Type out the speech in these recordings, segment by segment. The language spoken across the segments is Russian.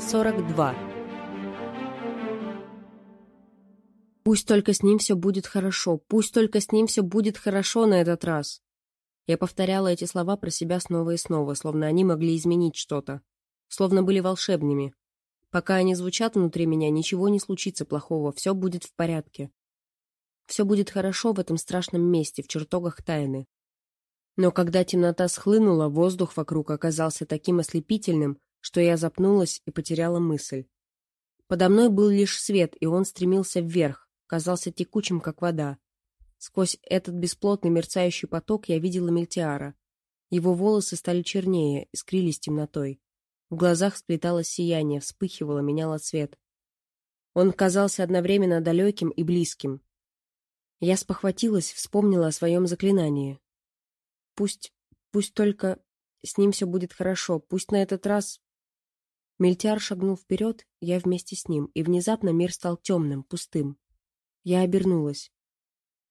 42. Пусть только с ним все будет хорошо, пусть только с ним все будет хорошо на этот раз. Я повторяла эти слова про себя снова и снова, словно они могли изменить что-то, словно были волшебными. Пока они звучат внутри меня, ничего не случится плохого, все будет в порядке. Все будет хорошо в этом страшном месте, в чертогах тайны. Но когда темнота схлынула, воздух вокруг оказался таким ослепительным, что я запнулась и потеряла мысль. Подо мной был лишь свет, и он стремился вверх, казался текучим, как вода. Сквозь этот бесплотный мерцающий поток я видела Мельтиара. Его волосы стали чернее, искрились темнотой. В глазах сплеталось сияние, вспыхивало, меняло цвет. Он казался одновременно далеким и близким. Я спохватилась, вспомнила о своем заклинании. Пусть, пусть только с ним все будет хорошо, пусть на этот раз Мельтяр шагнул вперед, я вместе с ним, и внезапно мир стал темным, пустым. Я обернулась.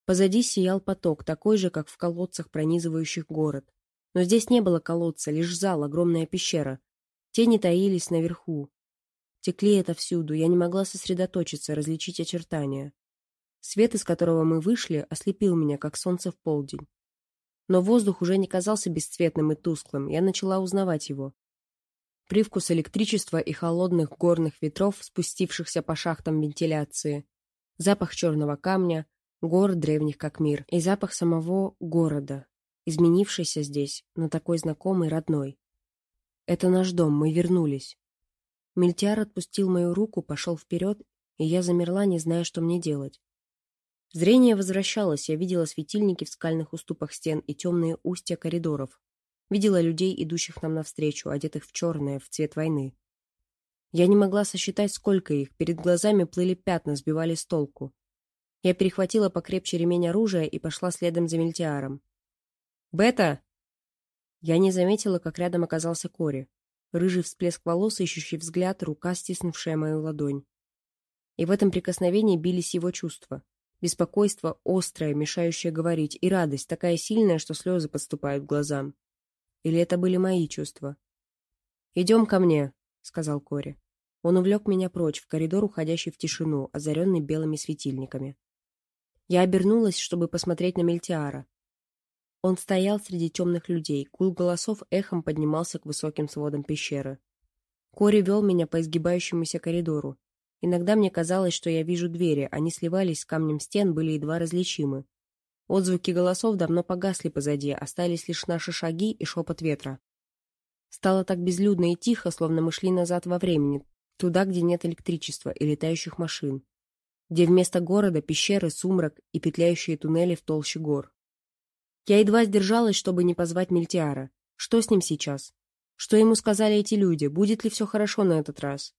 Позади сиял поток, такой же, как в колодцах, пронизывающих город. Но здесь не было колодца, лишь зал, огромная пещера. Тени таились наверху. Текли отовсюду, я не могла сосредоточиться, различить очертания. Свет, из которого мы вышли, ослепил меня, как солнце в полдень. Но воздух уже не казался бесцветным и тусклым, я начала узнавать его привкус электричества и холодных горных ветров, спустившихся по шахтам вентиляции, запах черного камня, гор древних как мир, и запах самого города, изменившийся здесь, но такой знакомый, родной. Это наш дом, мы вернулись. Мельтиар отпустил мою руку, пошел вперед, и я замерла, не зная, что мне делать. Зрение возвращалось, я видела светильники в скальных уступах стен и темные устья коридоров. Видела людей, идущих нам навстречу, одетых в черное, в цвет войны. Я не могла сосчитать, сколько их, перед глазами плыли пятна, сбивали с толку. Я перехватила покрепче ремень оружия и пошла следом за Мельтиаром. «Бета!» Я не заметила, как рядом оказался Кори. Рыжий всплеск волос, ищущий взгляд, рука, стиснувшая мою ладонь. И в этом прикосновении бились его чувства. Беспокойство острое, мешающее говорить, и радость, такая сильная, что слезы подступают к глазам. Или это были мои чувства? «Идем ко мне», — сказал Кори. Он увлек меня прочь, в коридор, уходящий в тишину, озаренный белыми светильниками. Я обернулась, чтобы посмотреть на Мельтиара. Он стоял среди темных людей, кул голосов эхом поднимался к высоким сводам пещеры. Кори вел меня по изгибающемуся коридору. Иногда мне казалось, что я вижу двери, они сливались с камнем стен, были едва различимы. Отзвуки голосов давно погасли позади, остались лишь наши шаги и шепот ветра. Стало так безлюдно и тихо, словно мы шли назад во времени, туда, где нет электричества и летающих машин, где вместо города пещеры, сумрак и петляющие туннели в толще гор. Я едва сдержалась, чтобы не позвать Мельтиара. Что с ним сейчас? Что ему сказали эти люди? Будет ли все хорошо на этот раз?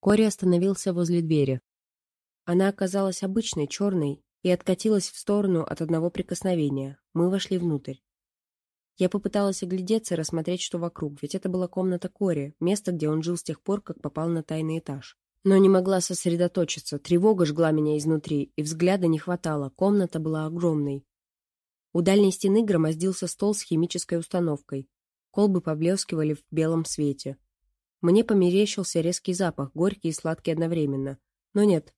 Кори остановился возле двери. Она оказалась обычной, черной, и откатилась в сторону от одного прикосновения. Мы вошли внутрь. Я попыталась оглядеться и рассмотреть, что вокруг, ведь это была комната Кори, место, где он жил с тех пор, как попал на тайный этаж. Но не могла сосредоточиться, тревога жгла меня изнутри, и взгляда не хватало, комната была огромной. У дальней стены громоздился стол с химической установкой. Колбы поблескивали в белом свете. Мне померещился резкий запах, горький и сладкий одновременно. Но нет,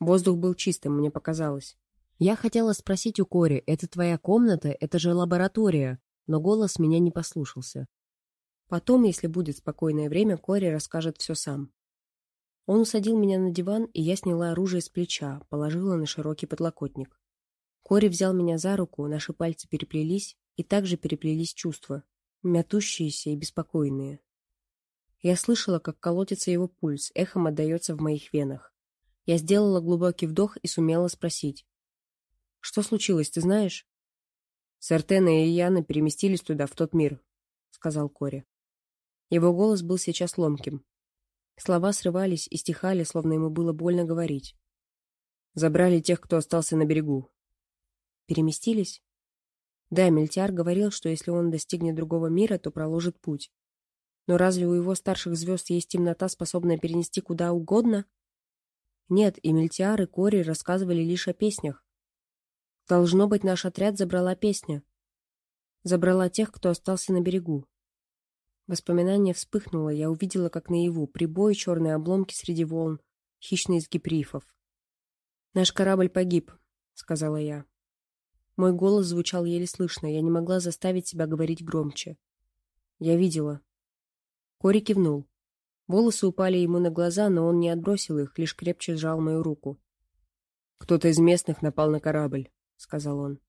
Воздух был чистым, мне показалось. Я хотела спросить у Кори, это твоя комната, это же лаборатория, но голос меня не послушался. Потом, если будет спокойное время, Кори расскажет все сам. Он усадил меня на диван, и я сняла оружие с плеча, положила на широкий подлокотник. Кори взял меня за руку, наши пальцы переплелись, и также переплелись чувства, мятущиеся и беспокойные. Я слышала, как колотится его пульс, эхом отдается в моих венах. Я сделала глубокий вдох и сумела спросить. «Что случилось, ты знаешь?» «Сартена и Яна переместились туда, в тот мир», — сказал Кори. Его голос был сейчас ломким. Слова срывались и стихали, словно ему было больно говорить. «Забрали тех, кто остался на берегу». «Переместились?» Да, Мельтиар говорил, что если он достигнет другого мира, то проложит путь. Но разве у его старших звезд есть темнота, способная перенести куда угодно? Нет, и Мельтиар, и Кори рассказывали лишь о песнях. Должно быть, наш отряд забрала песня. Забрала тех, кто остался на берегу. Воспоминание вспыхнуло, я увидела, как наяву, прибой, черные обломки среди волн, хищный изгиб рифов. «Наш корабль погиб», — сказала я. Мой голос звучал еле слышно, я не могла заставить себя говорить громче. «Я видела». Кори кивнул. Волосы упали ему на глаза, но он не отбросил их, лишь крепче сжал мою руку. «Кто-то из местных напал на корабль», — сказал он.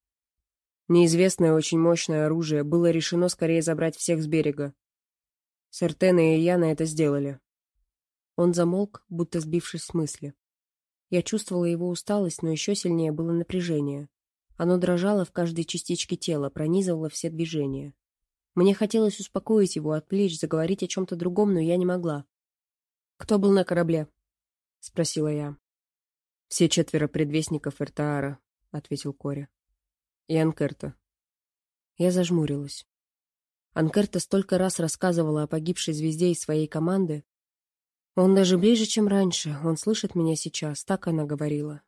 «Неизвестное очень мощное оружие. Было решено скорее забрать всех с берега. Сертена и Яна это сделали. Он замолк, будто сбившись с мысли. Я чувствовала его усталость, но еще сильнее было напряжение. Оно дрожало в каждой частичке тела, пронизывало все движения. Мне хотелось успокоить его, отвлечь, заговорить о чем-то другом, но я не могла. «Кто был на корабле?» — спросила я. «Все четверо предвестников Эртаара», — ответил Кори. «И Анкерта». Я зажмурилась. Анкерта столько раз рассказывала о погибшей звезде из своей команды. Он даже ближе, чем раньше. Он слышит меня сейчас, так она говорила.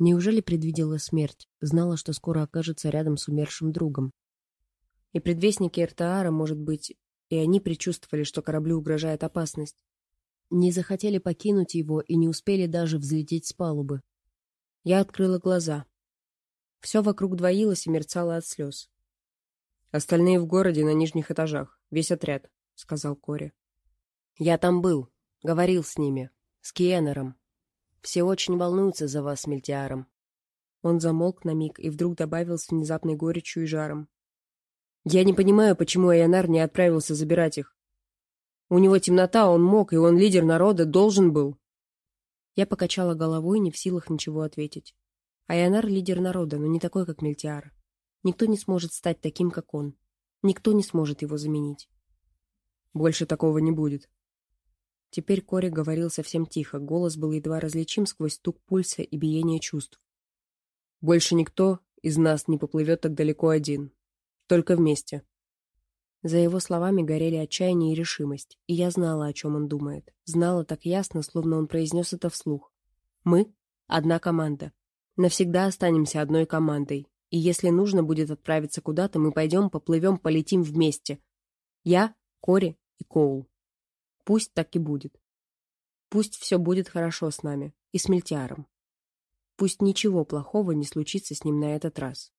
Неужели предвидела смерть, знала, что скоро окажется рядом с умершим другом? И предвестники Эртаара, может быть, и они предчувствовали, что кораблю угрожает опасность. Не захотели покинуть его и не успели даже взлететь с палубы. Я открыла глаза. Все вокруг двоилось и мерцало от слез. Остальные в городе на нижних этажах. Весь отряд», — сказал Кори. «Я там был. Говорил с ними. С Киенером. Все очень волнуются за вас Мельтиаром». Он замолк на миг и вдруг добавил с внезапной горечью и жаром. «Я не понимаю, почему Айонар не отправился забирать их. У него темнота, он мог, и он лидер народа, должен был». Я покачала головой, не в силах ничего ответить. Айонар — лидер народа, но не такой, как Мельтиар. Никто не сможет стать таким, как он. Никто не сможет его заменить. Больше такого не будет. Теперь Кори говорил совсем тихо, голос был едва различим сквозь стук пульса и биение чувств. Больше никто из нас не поплывет так далеко один. Только вместе. За его словами горели отчаяние и решимость, и я знала, о чем он думает. Знала так ясно, словно он произнес это вслух. Мы — одна команда. Навсегда останемся одной командой, и если нужно будет отправиться куда-то, мы пойдем, поплывем, полетим вместе. Я, Кори и Коул. Пусть так и будет. Пусть все будет хорошо с нами и с Мельтиаром. Пусть ничего плохого не случится с ним на этот раз.